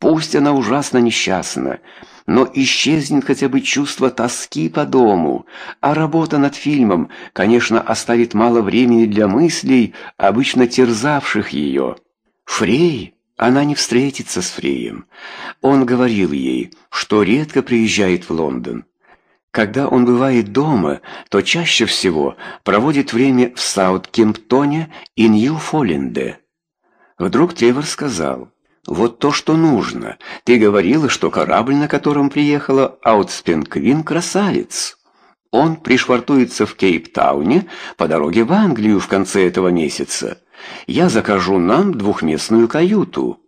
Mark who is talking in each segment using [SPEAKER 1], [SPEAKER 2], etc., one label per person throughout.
[SPEAKER 1] Пусть она ужасно несчастна, но исчезнет хотя бы чувство тоски по дому, а работа над фильмом, конечно, оставит мало времени для мыслей, обычно терзавших ее. Фрей, она не встретится с Фреем. Он говорил ей, что редко приезжает в Лондон. Когда он бывает дома, то чаще всего проводит время в Саутгемптоне и Нью-Фолленде. Вдруг Тревор сказал, «Вот то, что нужно. Ты говорила, что корабль, на котором приехала Аутспен Квин, красавец. Он пришвартуется в Кейптауне по дороге в Англию в конце этого месяца. Я закажу нам двухместную каюту».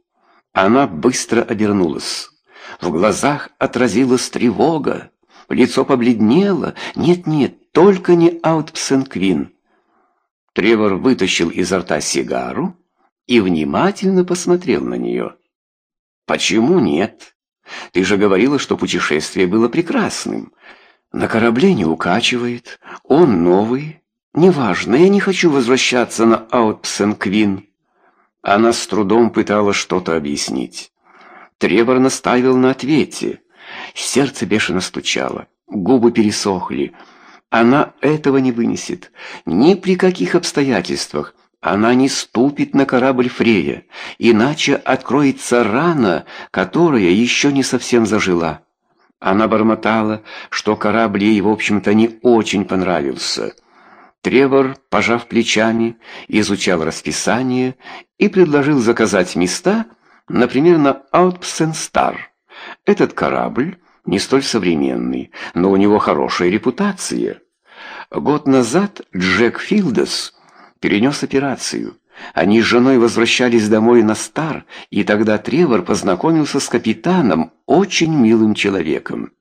[SPEAKER 1] Она быстро обернулась. В глазах отразилась тревога. Лицо побледнело. Нет-нет, только не Аутпсенквин. Тревор вытащил изо рта сигару и внимательно посмотрел на нее. «Почему нет? Ты же говорила, что путешествие было прекрасным. На корабле не укачивает, он новый. Неважно, я не хочу возвращаться на Аутпсенквин». Она с трудом пыталась что-то объяснить. Тревор наставил на ответе. Сердце бешено стучало, губы пересохли. Она этого не вынесет. Ни при каких обстоятельствах. Она не ступит на корабль Фрея, иначе откроется рана, которая еще не совсем зажила. Она бормотала, что корабль ей, в общем-то, не очень понравился. Тревор, пожав плечами, изучал расписание и предложил заказать места, например, на Аутпсенстар. Этот корабль не столь современный, но у него хорошая репутация. Год назад Джек Филдес перенес операцию. Они с женой возвращались домой на Стар, и тогда Тревор познакомился с капитаном, очень милым человеком.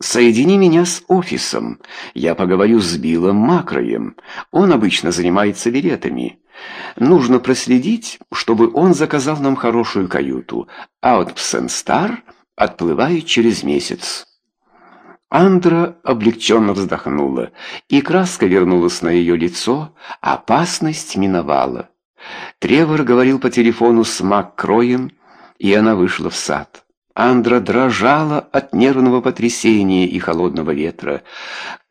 [SPEAKER 1] «Соедини меня с офисом. Я поговорю с Биллом Макроем. Он обычно занимается билетами. Нужно проследить, чтобы он заказал нам хорошую каюту. Аутпсен Стар отплывает через месяц». Андра облегченно вздохнула, и краска вернулась на ее лицо, опасность миновала. Тревор говорил по телефону с Маккроем, и она вышла в сад. Андра дрожала от нервного потрясения и холодного ветра.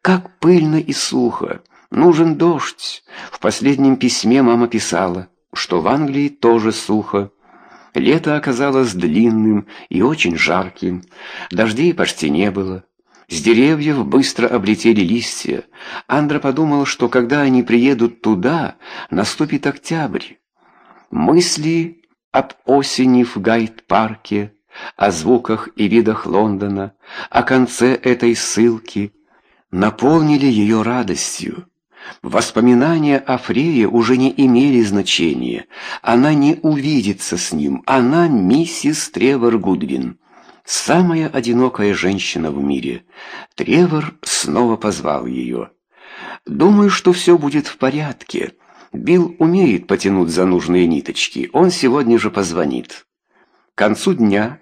[SPEAKER 1] Как пыльно и сухо! Нужен дождь. В последнем письме мама писала, что в Англии тоже сухо. Лето оказалось длинным и очень жарким. Дождей почти не было. С деревьев быстро облетели листья. Андра подумал, что когда они приедут туда, наступит октябрь. Мысли об осени в Гайд-парке, о звуках и видах Лондона, о конце этой ссылки наполнили ее радостью. Воспоминания о Фрее уже не имели значения. Она не увидится с ним. Она миссис Тревор Гудвин. Самая одинокая женщина в мире. Тревор снова позвал ее. «Думаю, что все будет в порядке. Билл умеет потянуть за нужные ниточки. Он сегодня же позвонит». К концу дня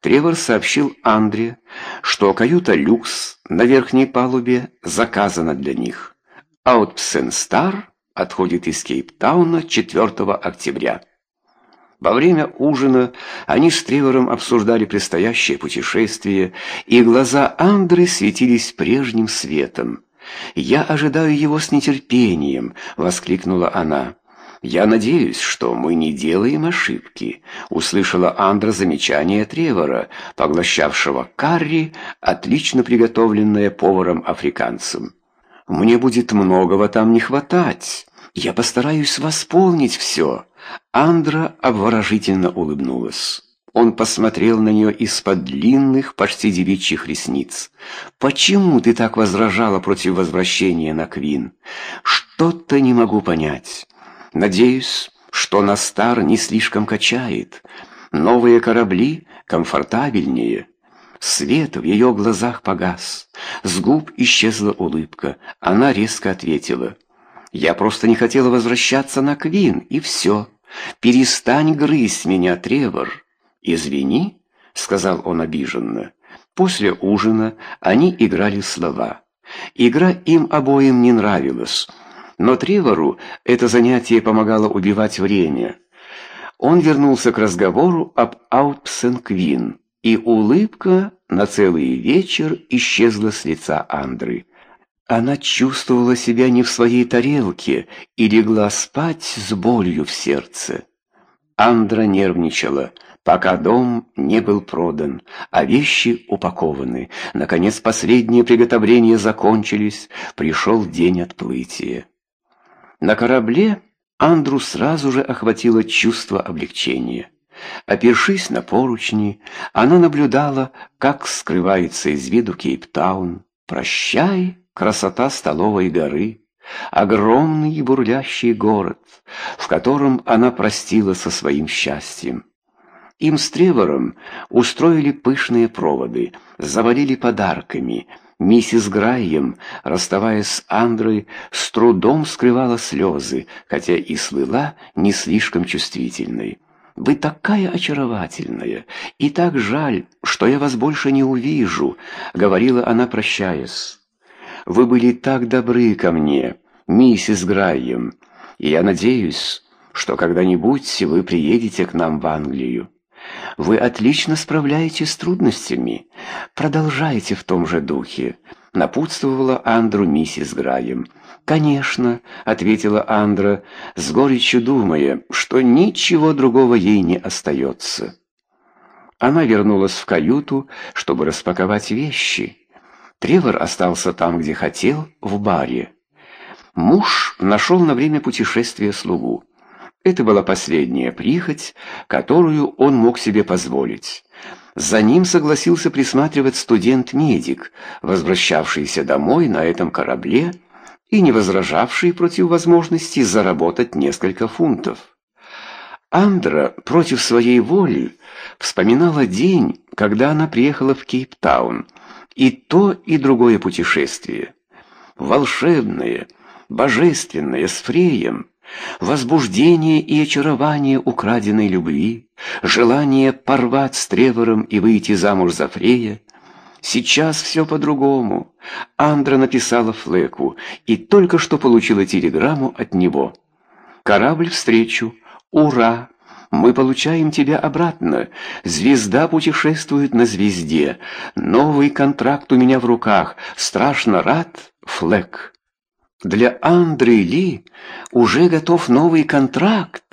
[SPEAKER 1] Тревор сообщил Андре, что каюта «Люкс» на верхней палубе заказана для них. «Аутпсен Стар» отходит из Кейптауна 4 октября. Во время ужина они с Тревором обсуждали предстоящее путешествие, и глаза Андры светились прежним светом. «Я ожидаю его с нетерпением», — воскликнула она. «Я надеюсь, что мы не делаем ошибки», — услышала Андра замечание Тревора, поглощавшего карри, отлично приготовленное поваром-африканцем. «Мне будет многого там не хватать. Я постараюсь восполнить все». Андра обворожительно улыбнулась. Он посмотрел на нее из-под длинных, почти девичьих ресниц. «Почему ты так возражала против возвращения на Квин? Что-то не могу понять. Надеюсь, что на Стар не слишком качает. Новые корабли комфортабельнее». Свет в ее глазах погас. С губ исчезла улыбка. Она резко ответила. «Я просто не хотела возвращаться на Квин, и все». «Перестань грызть меня, Тревор!» «Извини», — сказал он обиженно. После ужина они играли слова. Игра им обоим не нравилась, но Тревору это занятие помогало убивать время. он вернулся к разговору об Аутпсенквин, и улыбка на целый вечер исчезла с лица Андры. Она чувствовала себя не в своей тарелке и легла спать с болью в сердце. Андра нервничала, пока дом не был продан, а вещи упакованы. Наконец последние приготовления закончились, пришел день отплытия. На корабле Андру сразу же охватило чувство облегчения. Опершись на поручни, она наблюдала, как скрывается из виду Кейптаун. «Прощай, красота столовой горы!» огромный бурлящий город, в котором она простила со своим счастьем. Им с Тревором устроили пышные проводы, завалили подарками, Миссис Грайем, расставаясь с Андрой, с трудом скрывала слезы, хотя и слыла не слишком чувствительной. «Вы такая очаровательная, и так жаль, что я вас больше не увижу», — говорила она, прощаясь. «Вы были так добры ко мне, миссис Грайем, и я надеюсь, что когда-нибудь вы приедете к нам в Англию». Вы отлично справляетесь с трудностями. Продолжайте в том же духе», — напутствовала Андру миссис Граем. «Конечно», — ответила Андра, с горечью думая, что ничего другого ей не остается. Она вернулась в каюту, чтобы распаковать вещи. Тревор остался там, где хотел, в баре. Муж нашел на время путешествия слугу. Это была последняя прихоть, которую он мог себе позволить. За ним согласился присматривать студент-медик, возвращавшийся домой на этом корабле и не возражавший против возможности заработать несколько фунтов. Андра против своей воли вспоминала день, когда она приехала в Кейптаун, и то, и другое путешествие. Волшебное, божественное, с Фреем – возбуждение и очарование украденной любви, желание порвать с Тревором и выйти замуж за Фрея. Сейчас все по-другому. Андра написала Флеку и только что получила телеграмму от него. «Корабль встречу. Ура! Мы получаем тебя обратно. Звезда путешествует на звезде. Новый контракт у меня в руках. Страшно рад, Флек». Для Андры Ли уже готов новый контракт.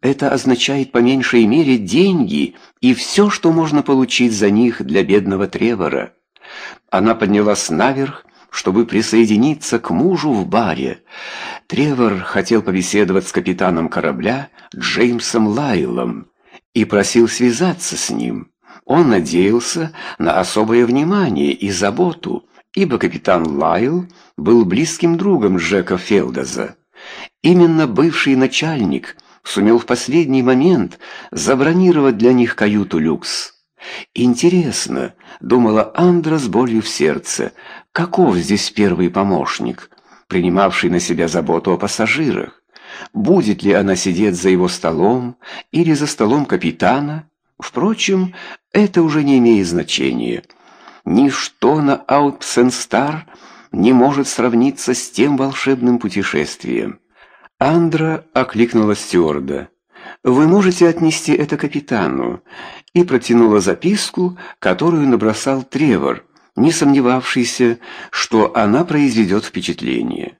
[SPEAKER 1] Это означает по меньшей мере деньги и все, что можно получить за них для бедного Тревора. Она поднялась наверх, чтобы присоединиться к мужу в баре. Тревор хотел побеседовать с капитаном корабля Джеймсом Лайлом и просил связаться с ним. Он надеялся на особое внимание и заботу, ибо капитан Лайл был близким другом Джека Фелдеза. Именно бывший начальник сумел в последний момент забронировать для них каюту «Люкс». «Интересно», — думала Андра с болью в сердце, — «каков здесь первый помощник, принимавший на себя заботу о пассажирах? Будет ли она сидеть за его столом или за столом капитана? Впрочем, это уже не имеет значения». Ничто на Аутпсенстар не может сравниться с тем волшебным путешествием. Андра окликнула стюарда. «Вы можете отнести это капитану?» и протянула записку, которую набросал Тревор, не сомневавшийся, что она произведет впечатление.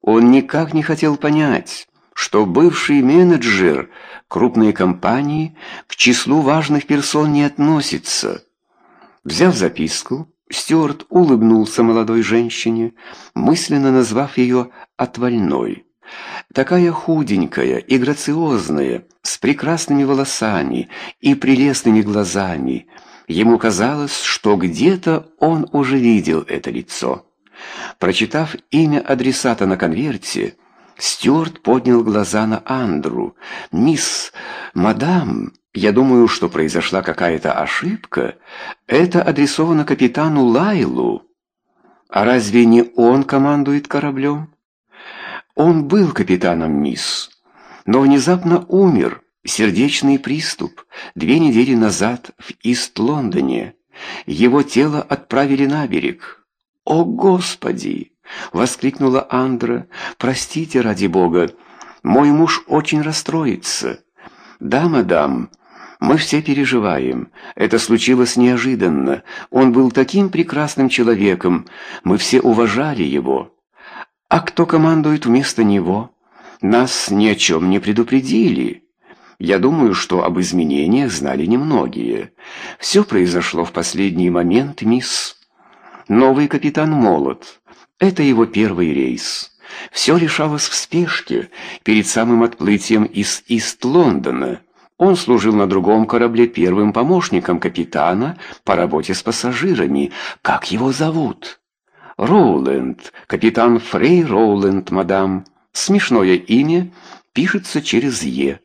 [SPEAKER 1] Он никак не хотел понять, что бывший менеджер крупной компании к числу важных персон не относится – Взяв записку, Стюарт улыбнулся молодой женщине, мысленно назвав ее «отвальной». Такая худенькая и грациозная, с прекрасными волосами и прелестными глазами. Ему казалось, что где-то он уже видел это лицо. Прочитав имя адресата на конверте, Стюарт поднял глаза на Андру. «Мисс, мадам, я думаю, что произошла какая-то ошибка. Это адресовано капитану Лайлу. А разве не он командует кораблем? Он был капитаном, мисс, но внезапно умер. Сердечный приступ. Две недели назад в Ист-Лондоне. Его тело отправили на берег. «О, Господи!» — воскликнула Андра. «Простите, ради Бога, мой муж очень расстроится». Да, мадам. Мы все переживаем. Это случилось неожиданно. Он был таким прекрасным человеком. Мы все уважали его. А кто командует вместо него? Нас ни о чем не предупредили. Я думаю, что об изменениях знали немногие. Все произошло в последний момент, мисс. Новый капитан молод. Это его первый рейс. Все решалось в спешке, перед самым отплытием из Ист-Лондона. Он служил на другом корабле первым помощником капитана по работе с пассажирами. Как его зовут? Роуленд. Капитан Фрей Роуленд, мадам. Смешное имя, пишется через «Е».